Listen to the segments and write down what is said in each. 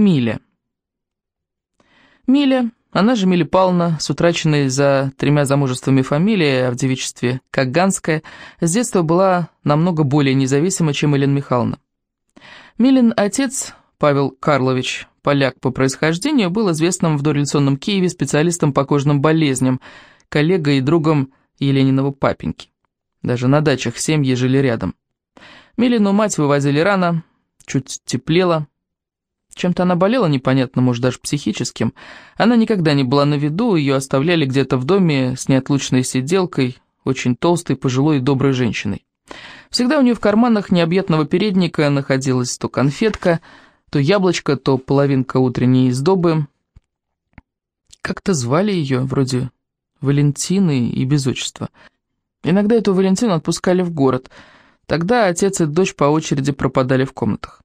Миля. Миля, она же Миля Павловна, с утраченной за тремя замужествами фамилией, а в девичестве Каганская, с детства была намного более независима, чем Елена Михайловна. Милин отец, Павел Карлович, поляк по происхождению, был известным в дореволюционном Киеве специалистом по кожным болезням, коллегой и другом Елениного папеньки. Даже на дачах семьи жили рядом. Милину мать вывозили рано, чуть теплело. Чем-то она болела непонятно, может, даже психическим. Она никогда не была на виду, ее оставляли где-то в доме с неотлучной сиделкой, очень толстой, пожилой и доброй женщиной. Всегда у нее в карманах необъятного передника находилась то конфетка, то яблочко, то половинка утренней издобы. Как-то звали ее, вроде Валентины и без отчества. Иногда эту Валентину отпускали в город. Тогда отец и дочь по очереди пропадали в комнатах.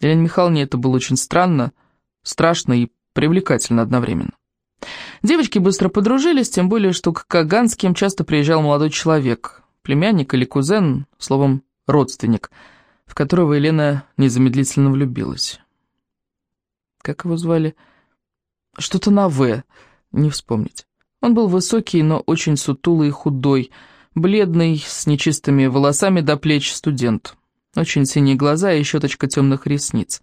Елене Михайловне это было очень странно, страшно и привлекательно одновременно. Девочки быстро подружились, тем более, что к Каганским часто приезжал молодой человек, племянник или кузен, словом, родственник, в которого Елена незамедлительно влюбилась. Как его звали? Что-то на «В», не вспомнить. Он был высокий, но очень сутулый и худой, бледный, с нечистыми волосами до плеч студент. Очень синие глаза и щеточка темных ресниц.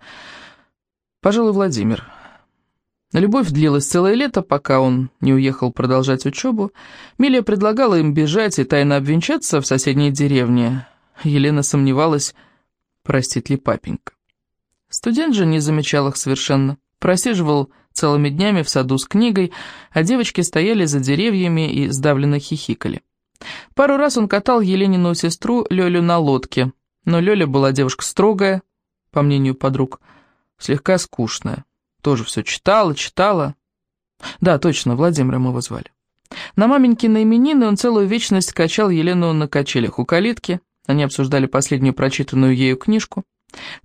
Пожалуй, Владимир. Любовь длилась целое лето, пока он не уехал продолжать учебу. Милия предлагала им бежать и тайно обвенчаться в соседней деревне. Елена сомневалась, простит ли папенька. Студент же не замечал их совершенно. Просиживал целыми днями в саду с книгой, а девочки стояли за деревьями и сдавленно хихикали. Пару раз он катал Еленину сестру Лёлю на лодке, но Лёля была девушка строгая, по мнению подруг, слегка скучная. Тоже все читала, читала. Да, точно, Владимиром его звали. На маменькины именины он целую вечность качал Елену на качелях у калитки. Они обсуждали последнюю прочитанную ею книжку.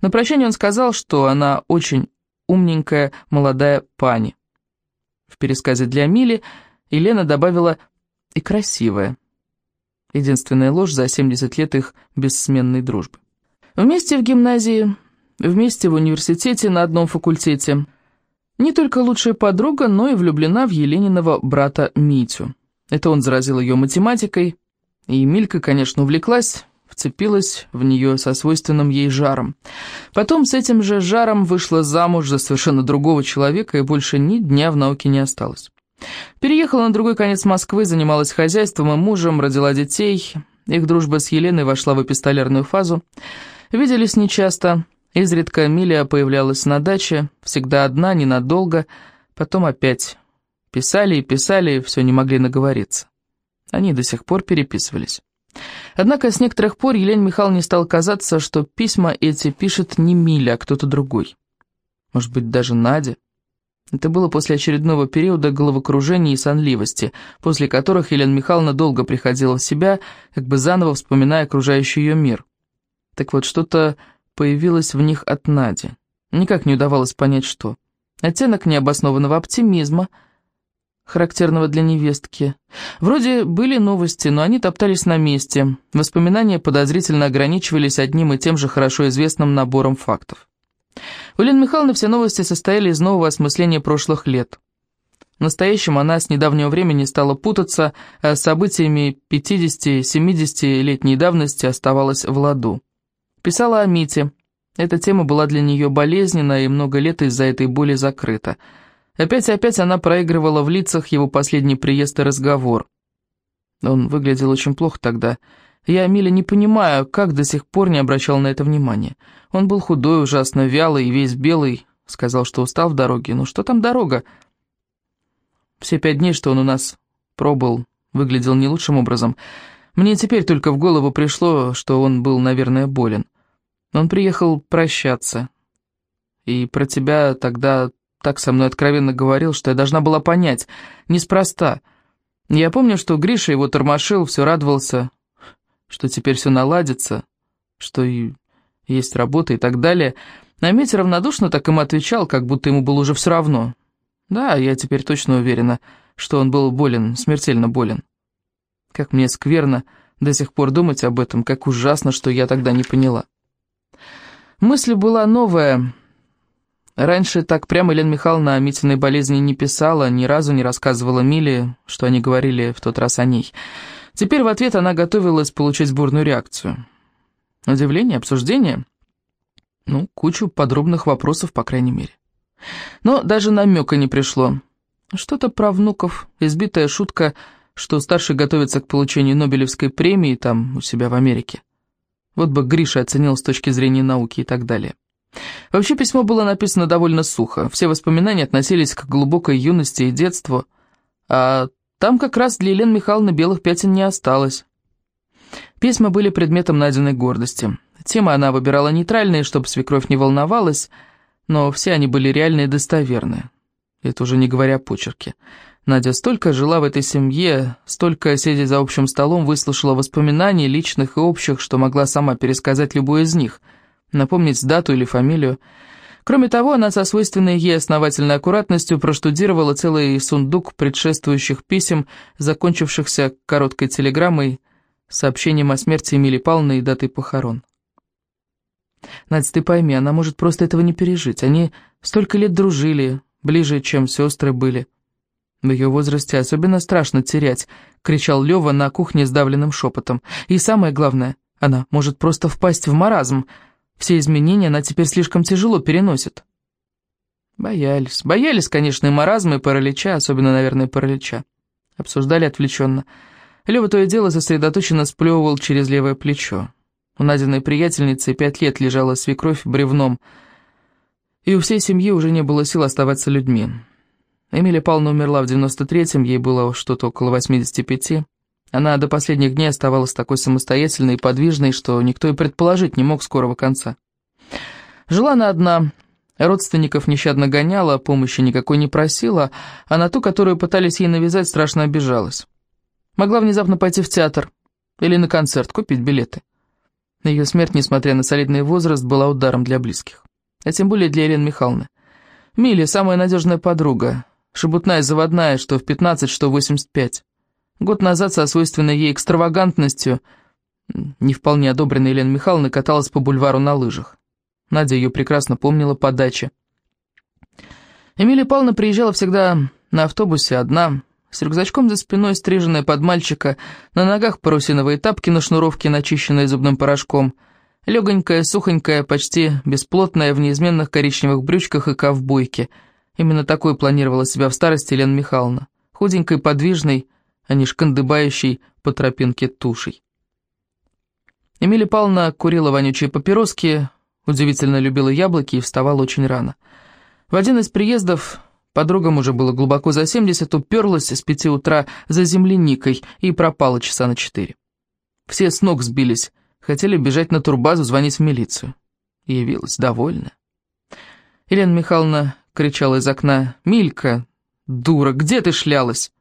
На прощание он сказал, что она очень умненькая молодая пани. В пересказе для Мили Елена добавила «и красивая». Единственная ложь за 70 лет их бессменной дружбы. Вместе в гимназии, вместе в университете на одном факультете. Не только лучшая подруга, но и влюблена в Елениного брата Митю. Это он заразил ее математикой, и Милька, конечно, увлеклась, вцепилась в нее со свойственным ей жаром. Потом с этим же жаром вышла замуж за совершенно другого человека и больше ни дня в науке не осталось. Переехала на другой конец Москвы, занималась хозяйством и мужем, родила детей. Их дружба с Еленой вошла в эпистолярную фазу. Виделись нечасто. Изредка Милия появлялась на даче, всегда одна, ненадолго, потом опять. Писали и писали, все не могли наговориться. Они до сих пор переписывались. Однако с некоторых пор Елене Михайловне стало казаться, что письма эти пишет не Миля, а кто-то другой. Может быть, даже Надя. Это было после очередного периода головокружения и сонливости, после которых Елена Михайловна долго приходила в себя, как бы заново вспоминая окружающий ее мир. Так вот, что-то появилось в них от Нади. Никак не удавалось понять, что. Оттенок необоснованного оптимизма, характерного для невестки. Вроде были новости, но они топтались на месте. Воспоминания подозрительно ограничивались одним и тем же хорошо известным набором фактов. У Елены Михайловны все новости состояли из нового осмысления прошлых лет. В настоящем она с недавнего времени стала путаться, а с событиями 50-70-летней давности оставалась в ладу. Писала о Мите. Эта тема была для нее болезненна и много лет из-за этой боли закрыта. Опять и опять она проигрывала в лицах его последний приезд и разговор. Он выглядел очень плохо тогда, я, Миля, не понимаю, как до сих пор не обращал на это внимания. Он был худой, ужасно вялый весь белый. Сказал, что устал в дороге. Ну что там дорога? Все пять дней, что он у нас пробыл, выглядел не лучшим образом. Мне теперь только в голову пришло, что он был, наверное, болен. Он приехал прощаться. И про тебя тогда так со мной откровенно говорил, что я должна была понять. Неспроста. Я помню, что Гриша его тормошил, все радовался, что теперь все наладится, что и есть работа и так далее. А равнодушно так ему отвечал, как будто ему было уже все равно. Да, я теперь точно уверена, что он был болен, смертельно болен. Как мне скверно до сих пор думать об этом, как ужасно, что я тогда не поняла. Мысль была новая, Раньше так прямо Елена Михайловна о Митиной болезни не писала, ни разу не рассказывала Миле, что они говорили в тот раз о ней. Теперь в ответ она готовилась получить бурную реакцию. Удивление, обсуждение? Ну, кучу подробных вопросов, по крайней мере. Но даже намека не пришло. Что-то про внуков, избитая шутка, что старший готовится к получению Нобелевской премии там, у себя в Америке. Вот бы Гриша оценил с точки зрения науки и так далее. Вообще письмо было написано довольно сухо. Все воспоминания относились к глубокой юности и детству. А там как раз для Елены Михайловны белых пятен не осталось. Письма были предметом найденной гордости. Темы она выбирала нейтральные, чтобы свекровь не волновалась, но все они были реальные и достоверные. Это уже не говоря о почерке. Надя столько жила в этой семье, столько, сидя за общим столом, выслушала воспоминаний, личных и общих, что могла сама пересказать любой из них – напомнить дату или фамилию. Кроме того, она со свойственной ей основательной аккуратностью проштудировала целый сундук предшествующих писем, закончившихся короткой телеграммой, сообщением о смерти Эмили Павловны и датой похорон. Надь, ты пойми, она может просто этого не пережить. Они столько лет дружили, ближе, чем сестры были. В ее возрасте особенно страшно терять, кричал Лева на кухне сдавленным шепотом. И самое главное, она может просто впасть в маразм, все изменения она теперь слишком тяжело переносит. Боялись. Боялись, конечно, и маразма, и паралича, особенно, наверное, паралича. Обсуждали отвлеченно. Лёва то и дело сосредоточенно сплёвывал через левое плечо. У Надиной приятельницы пять лет лежала свекровь бревном, и у всей семьи уже не было сил оставаться людьми. Эмилия Павловна умерла в 93-м, ей было что-то около 85. Она до последних дней оставалась такой самостоятельной и подвижной, что никто и предположить не мог скорого конца. Жила она одна, родственников нещадно гоняла, помощи никакой не просила, а на ту, которую пытались ей навязать, страшно обижалась. Могла внезапно пойти в театр или на концерт, купить билеты. Ее смерть, несмотря на солидный возраст, была ударом для близких. А тем более для Елены Михайловны. Миля, самая надежная подруга, шебутная заводная, что в 15, что в 85. Год назад со свойственной ей экстравагантностью, не вполне одобренной Еленой Михайловной, каталась по бульвару на лыжах. Надя ее прекрасно помнила по даче. Эмилия Павловна приезжала всегда на автобусе одна, с рюкзачком за спиной, стриженная под мальчика, на ногах парусиновые тапки на шнуровке, начищенные зубным порошком, легонькая, сухонькая, почти бесплотная, в неизменных коричневых брючках и ковбойке. Именно такой планировала себя в старости Елена Михайловна. Худенькой, подвижной, а не шкандыбающей по тропинке тушей. Эмилия Павловна курила вонючие папироски, удивительно любила яблоки и вставала очень рано. В один из приездов, подругам уже было глубоко за 70, уперлась с пяти утра за земляникой и пропала часа на четыре. Все с ног сбились, хотели бежать на турбазу, звонить в милицию. Явилась довольна. Елена Михайловна кричала из окна, «Милька, дура, где ты шлялась?»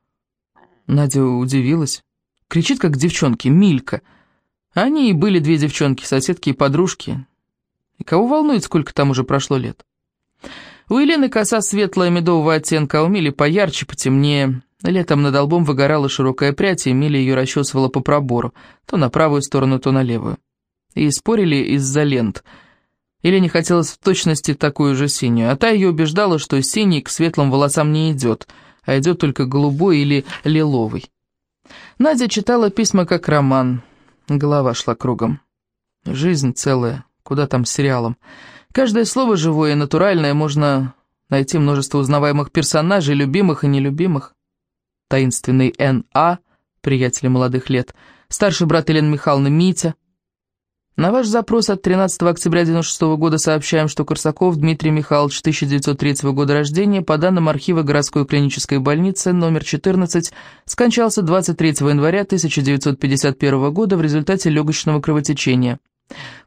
Надя удивилась. Кричит, как девчонки, Милька. Они и были две девчонки, соседки и подружки. И кого волнует, сколько там уже прошло лет? У Елены коса светлая медового оттенка, а у Мили поярче, потемнее. Летом над лбом выгорала широкая прядь, и Миля ее расчесывала по пробору, то на правую сторону, то на левую. И спорили из-за лент. Елене хотелось в точности такую же синюю, а та ее убеждала, что синий к светлым волосам не идет — а идет только голубой или лиловый. Надя читала письма как роман. Голова шла кругом. Жизнь целая, куда там с сериалом. Каждое слово живое и натуральное, можно найти множество узнаваемых персонажей, любимых и нелюбимых. Таинственный Н.А., приятели молодых лет, старший брат Елены Михайловны Митя, на ваш запрос от 13 октября 1996 года сообщаем, что Корсаков Дмитрий Михайлович, 1903 года рождения, по данным архива городской клинической больницы номер 14, скончался 23 января 1951 года в результате легочного кровотечения.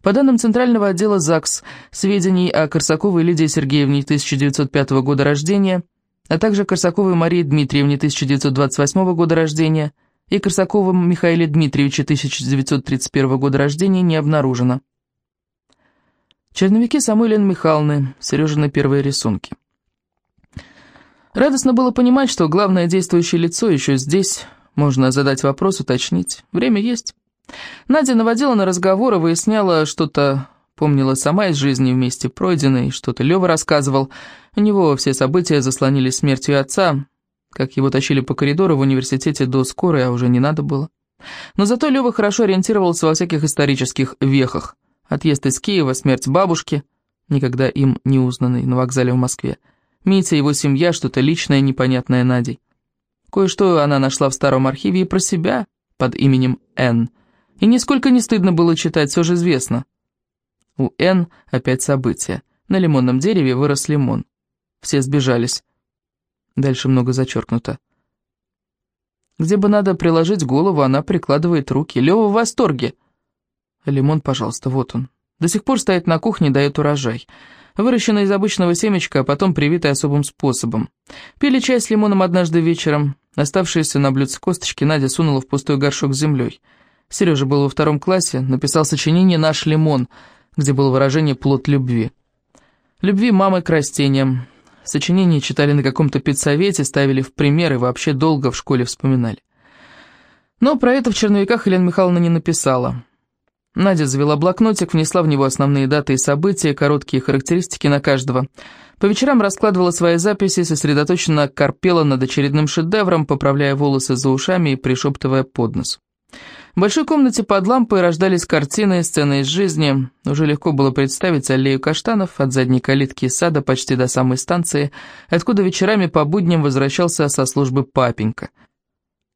По данным Центрального отдела ЗАГС, сведений о Корсаковой Лидии Сергеевне 1905 года рождения, а также Корсаковой Марии Дмитриевне 1928 года рождения – и Корсаковым Михаиле Дмитриевиче 1931 года рождения не обнаружено. Черновики самой Лены Михайловны, Сережины первые рисунки. Радостно было понимать, что главное действующее лицо еще здесь. Можно задать вопрос, уточнить. Время есть. Надя наводила на разговор и выясняла что-то помнила сама из жизни вместе пройденной, что-то Лёва рассказывал. У него все события заслонились смертью отца, как его тащили по коридору в университете до скорой, а уже не надо было. Но зато Лёва хорошо ориентировался во всяких исторических вехах. Отъезд из Киева, смерть бабушки, никогда им не узнанной, на вокзале в Москве. Митя, его семья, что-то личное, непонятное Надей. Кое-что она нашла в старом архиве и про себя, под именем Н. И нисколько не стыдно было читать, все же известно. У Н опять события. На лимонном дереве вырос лимон. Все сбежались. Дальше много зачеркнуто. Где бы надо приложить голову, она прикладывает руки. Лёва в восторге. Лимон, пожалуйста, вот он. До сих пор стоит на кухне, дает урожай. Выращенный из обычного семечка, а потом привитый особым способом. Пили чай с лимоном однажды вечером. Оставшиеся на блюдце косточки Надя сунула в пустой горшок с землей. Сережа был во втором классе, написал сочинение «Наш лимон», где было выражение «плод любви». Любви мамы к растениям. Сочинение читали на каком-то педсовете, ставили в пример и вообще долго в школе вспоминали. Но про это в черновиках Елена Михайловна не написала. Надя завела блокнотик, внесла в него основные даты и события, короткие характеристики на каждого. По вечерам раскладывала свои записи, сосредоточенно корпела над очередным шедевром, поправляя волосы за ушами и пришептывая под нос. В большой комнате под лампой рождались картины, сцены из жизни. Уже легко было представить аллею каштанов от задней калитки сада почти до самой станции, откуда вечерами по будням возвращался со службы папенька.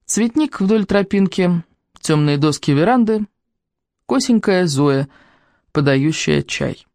Цветник вдоль тропинки, темные доски веранды — Косенькая Зоя, подающая чай.